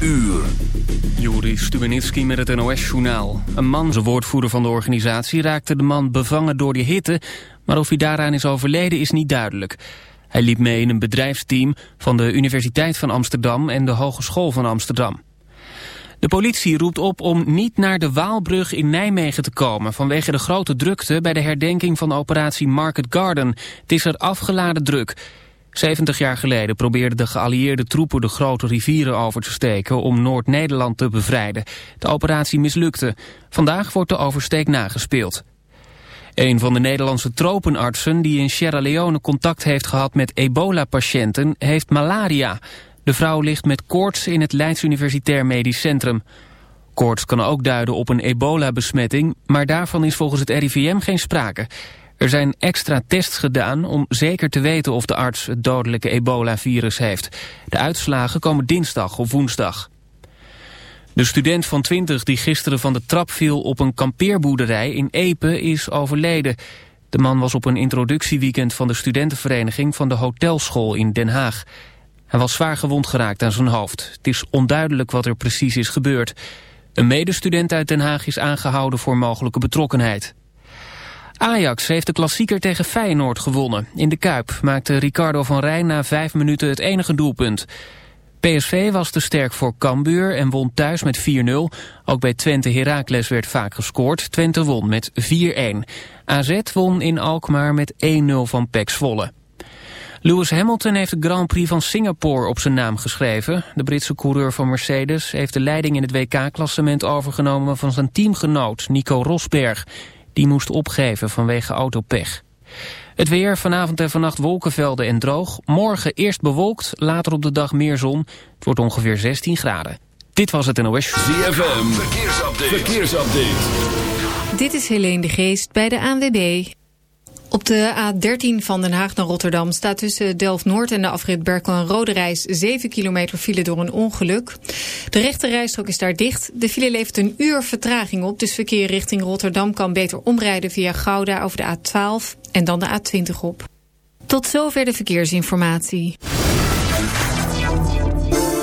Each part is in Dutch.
uur. Juri Stubenitski met het NOS-journaal. Een man, de woordvoerder van de organisatie, raakte de man bevangen door de hitte... maar of hij daaraan is overleden is niet duidelijk. Hij liep mee in een bedrijfsteam van de Universiteit van Amsterdam... en de Hogeschool van Amsterdam. De politie roept op om niet naar de Waalbrug in Nijmegen te komen... vanwege de grote drukte bij de herdenking van operatie Market Garden. Het is er afgeladen druk... 70 jaar geleden probeerden de geallieerde troepen de grote rivieren over te steken om Noord-Nederland te bevrijden. De operatie mislukte. Vandaag wordt de oversteek nagespeeld. Een van de Nederlandse tropenartsen die in Sierra Leone contact heeft gehad met ebola-patiënten heeft malaria. De vrouw ligt met koorts in het Leids Universitair Medisch Centrum. Koorts kan ook duiden op een ebola-besmetting, maar daarvan is volgens het RIVM geen sprake. Er zijn extra tests gedaan om zeker te weten of de arts het dodelijke ebola-virus heeft. De uitslagen komen dinsdag of woensdag. De student van 20 die gisteren van de trap viel op een kampeerboerderij in Epe is overleden. De man was op een introductieweekend van de studentenvereniging van de hotelschool in Den Haag. Hij was zwaar gewond geraakt aan zijn hoofd. Het is onduidelijk wat er precies is gebeurd. Een medestudent uit Den Haag is aangehouden voor mogelijke betrokkenheid. Ajax heeft de klassieker tegen Feyenoord gewonnen. In de Kuip maakte Ricardo van Rijn na vijf minuten het enige doelpunt. PSV was te sterk voor Cambuur en won thuis met 4-0. Ook bij Twente Heracles werd vaak gescoord. Twente won met 4-1. AZ won in Alkmaar met 1-0 van PEC Zwolle. Lewis Hamilton heeft de Grand Prix van Singapore op zijn naam geschreven. De Britse coureur van Mercedes heeft de leiding in het WK-klassement overgenomen van zijn teamgenoot Nico Rosberg. Die moest opgeven vanwege autopech. Het weer, vanavond en vannacht wolkenvelden en droog. Morgen eerst bewolkt, later op de dag meer zon. Het wordt ongeveer 16 graden. Dit was het NOS. ZFM, verkeersupdate. verkeersupdate. Dit is Helene de Geest bij de ANWB. Op de A13 van Den Haag naar Rotterdam staat tussen Delft-Noord en de afrit Berkel en Rode Reis 7 kilometer file door een ongeluk. De rechte rijstrook is daar dicht. De file levert een uur vertraging op, dus verkeer richting Rotterdam kan beter omrijden via Gouda over de A12 en dan de A20 op. Tot zover de verkeersinformatie.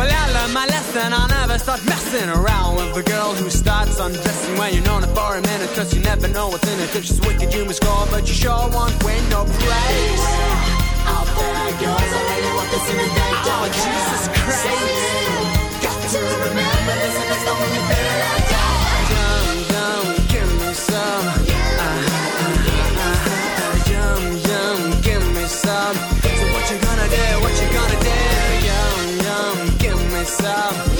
Well, I learned my lesson. I'll never start messing around with a girl who starts undressing when you're known her for a minute. Cause you never know what's in it. If she's wicked, you must call, but you sure won't win no praise. Oh, Jesus Christ. Got to remember this, and it's the only thing. time.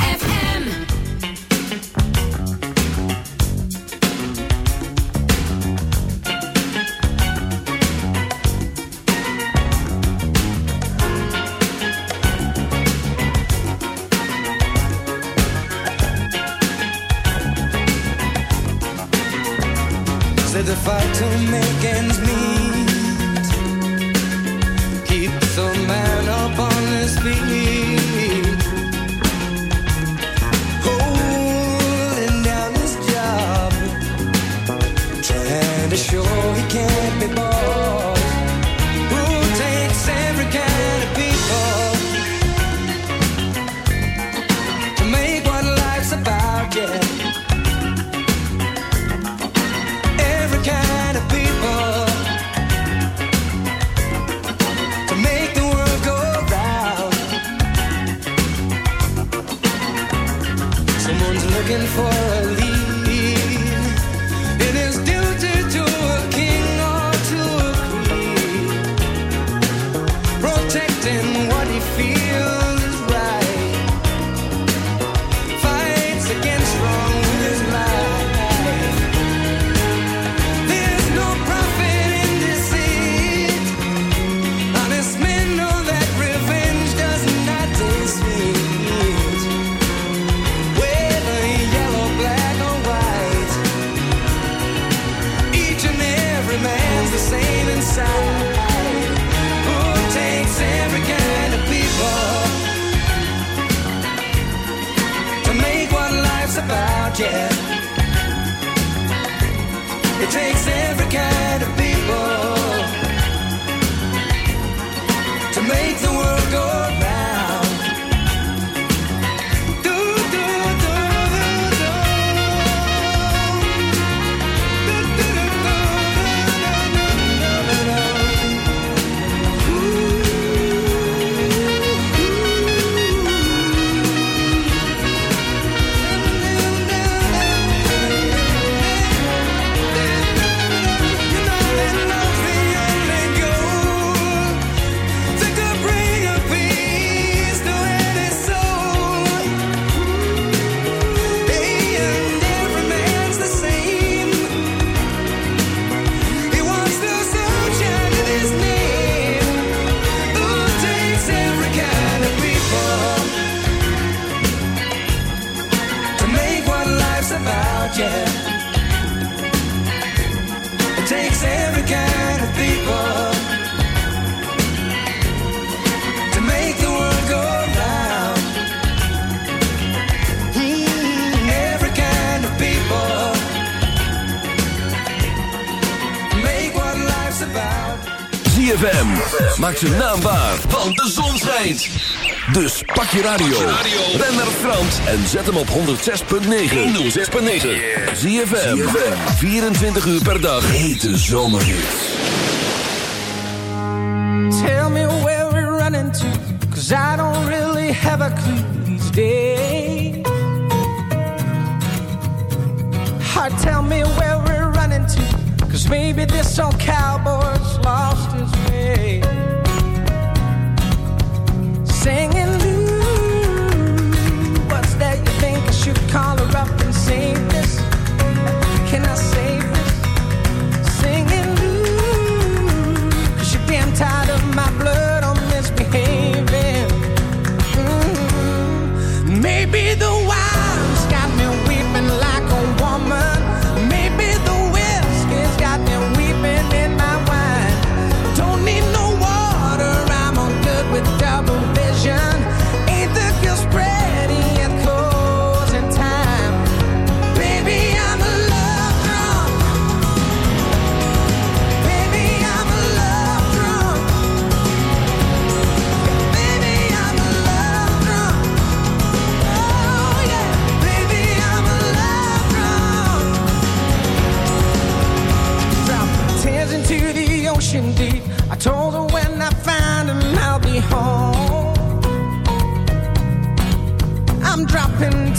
ZFM. Maak ze naambaar, want de zon schijnt. Dus pak je radio. Ben naar Frans en zet hem op 106.9. 106.9. ZFM. 24 uur per dag. Hete zomerhit. Tell me where we're running to. Cause I don't really have a clue these days. Heart, tell me where Cause maybe this old cowboy's lost his way. Singing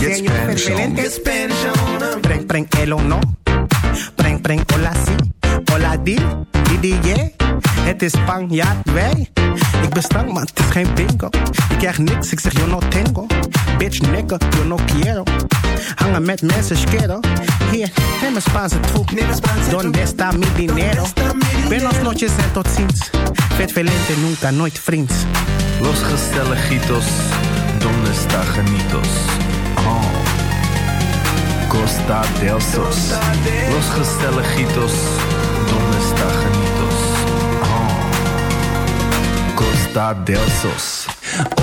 Get Spanish on. Get Spanish on. Preng, preng, el o no. Preng, preng, hola si. Hola di, di, di, yeah. Het is Spanjaard, wij. Ik ben stank, maar het is geen bingo. Ik krijg niks, ik zeg yo no tengo. Bitch, nigga, yo no quiero. Hangen met mensen, schero. Hier, neem een Spaanse troep. Donde está mi dinero? Buenos noches en tot ziens. Vet velente, nunca, nooit vriends. Los gezelligitos, donde está genitos? Oh. Costa del Sos. Los gezelligitos, donde está genitos? Oh. Costa del Sos.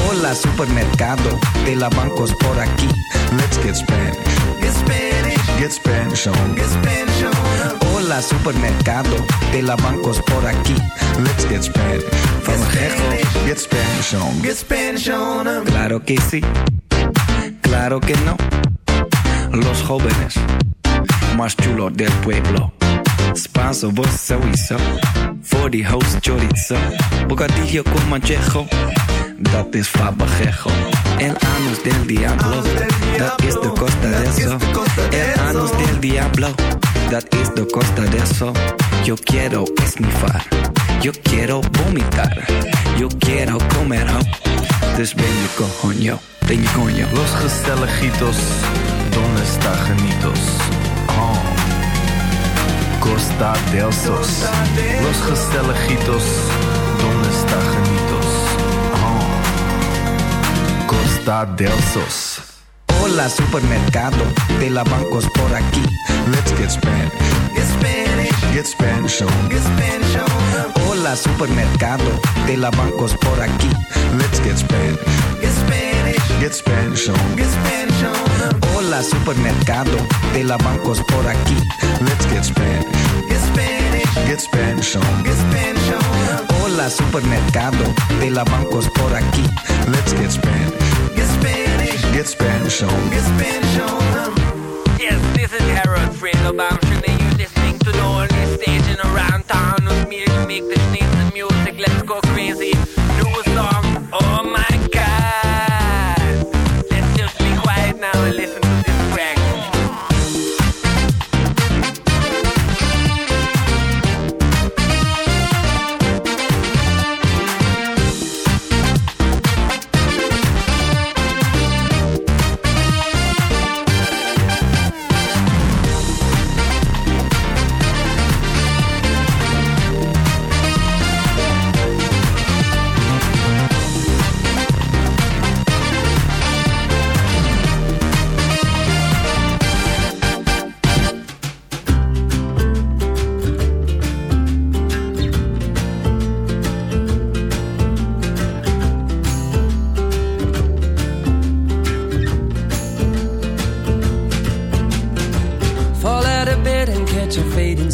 Hola, supermercado. De la bancos por aquí. Let's get Spanish. Get Spanish. Get Spanish on. Get Spanish on. Hola, supermercado. De la bancos por aquí. Let's get Spanish. From. Get Spanish on. Get Spanish on 'em. Claro que sí. Claro que no. Los jóvenes más chulos del pueblo. Spanso, sowieso. Die host chorizo. Bocadillo con manchejo. Dat is fabajejo. El anus del diablo. Dat is de costa de eso. El anus del diablo. Dat is de costa de eso. Yo quiero esnifar. Yo quiero vomitar. Yo quiero comer. Dus ben je coño. Ben je coño. Los gezelligitos, donde está genitos? Oh. Costa del Sos. Los gezelligitos, donde está genitos? Oh. Costa del Sos. Hola, supermercado. De la bancos por aquí. Let's get Spanish. Get Spanish. Get Spanish on. Get Spanish on 'em. Hola, supermercado. De la bancos por aquí. Let's get Spanish. Get Spanish. Get Spanish on. Get Spanish on 'em. Hola, supermercado. De la bancos por aquí. Let's get Spanish. Get Spanish. Get Spanish on. Get Spanish on 'em. Hola, supermercado. De la bancos por aquí. Let's get Spanish. Get Spanish. Get Spanish on. Get Spanish on 'em. Yes, this is Harold Fredo Bamshin and you're listening to the only station around make this need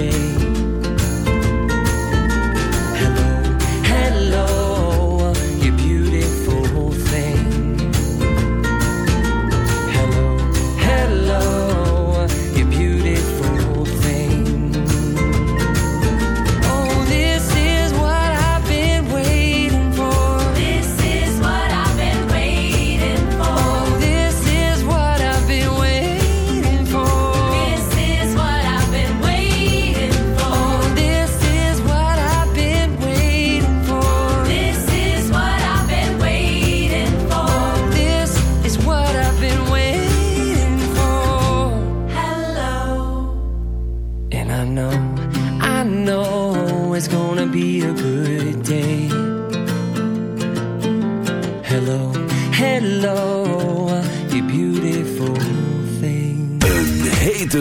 day.